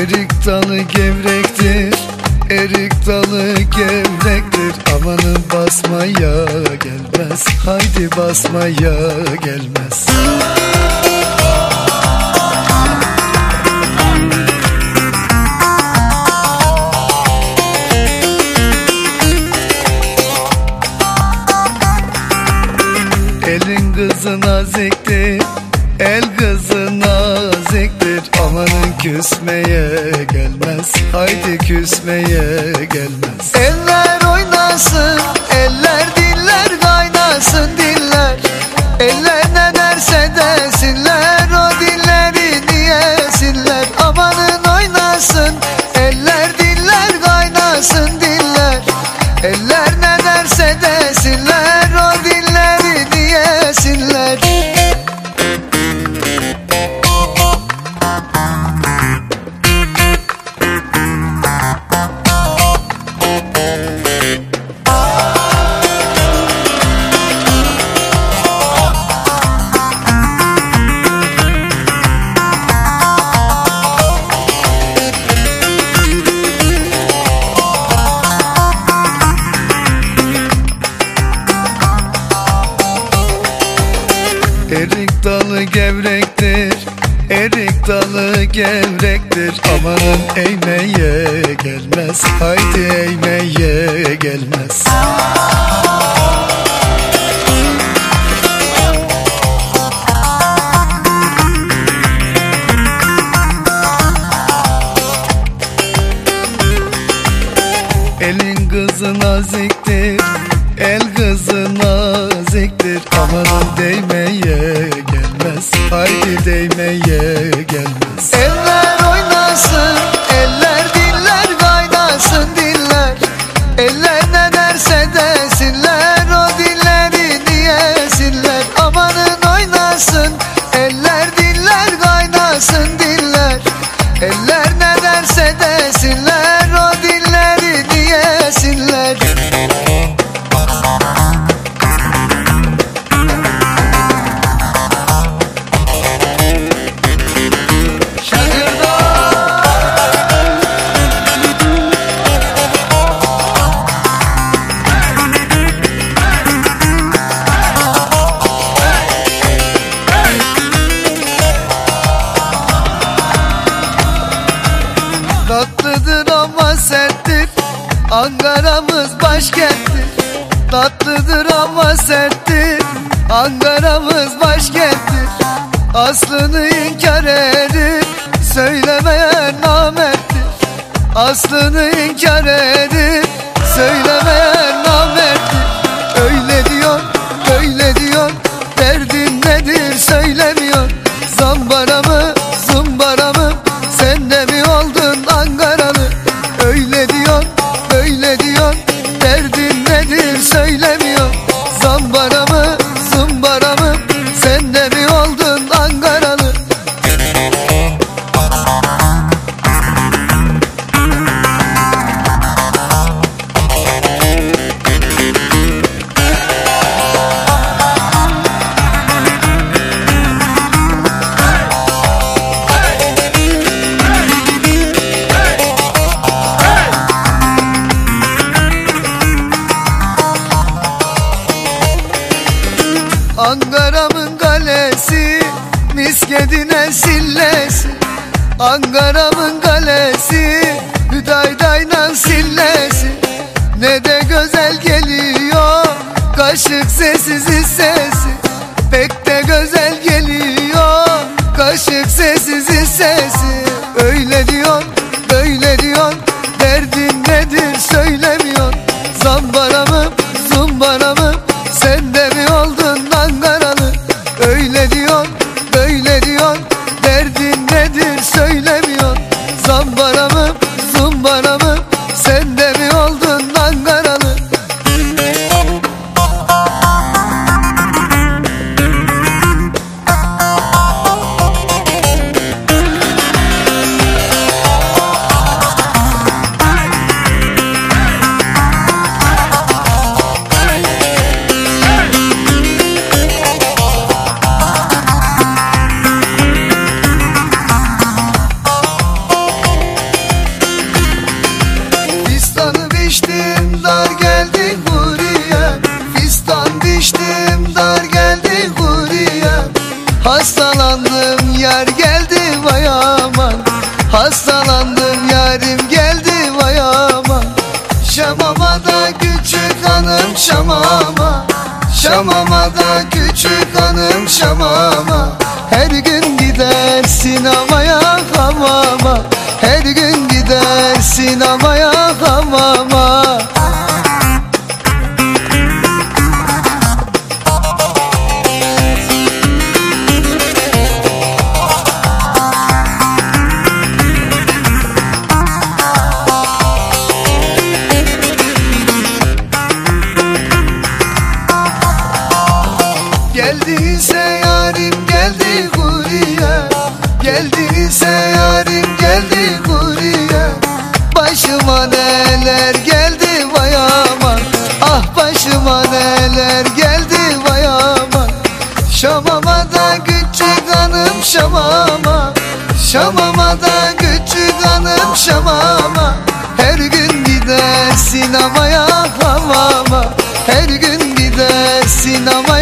Erik dalı gevrektir Erik dalı gevrektir. Amanın basmaya gelmez Haydi basmaya gelmez. Elin kızı naziktir El kızı naziktir Amanın küsmeye gelmez. Haydi küsmeye gelmez. Eller oynasın Eller diller kaynasın diller. Eller dalı gevrektir Erik dalı gevrektir. Amanın eğmeye gelmez Haydi eğmeye gelmez. Elin kızı naziktir El kızı naziktir. Amanın değmeye gelmez. Haydi değmeye gelmez. Eller oynasın serttir. Ankara'mız başkenttir. Tatlıdır ama serttir. Ankara'mız başkenttir. Aslını inkar edip Söylemeyen namerttir. Aslını inkar edip Söylemeyen Ankara'mın kalesi Miskedine sillesi. Ankara'mın kalesi Hüdaydayla sillesi. Ne de güzel geliyor Kaşık sessiz sesi Pek de güzel geliyor Kaşık sessiz sesi Öyle diyor böyle diyor Derdin nedir söylemiyor Zambara Hastalandım yarim geldi vay aman Şamama da küçük hanım şamama. Şamama da küçük hanım şamama. Her gün gider sinemaya hamama. Her gün gider sinemaya buraya Geldiyse yarim geldi buraya Başıma neler geldi vay aman. Ah başıma neler geldi vay aman. Şamama da küçük hanım şamama. Şamama da küçük hanım şamama. Her gün gider sinemaya havama Her gün gider sinemaya.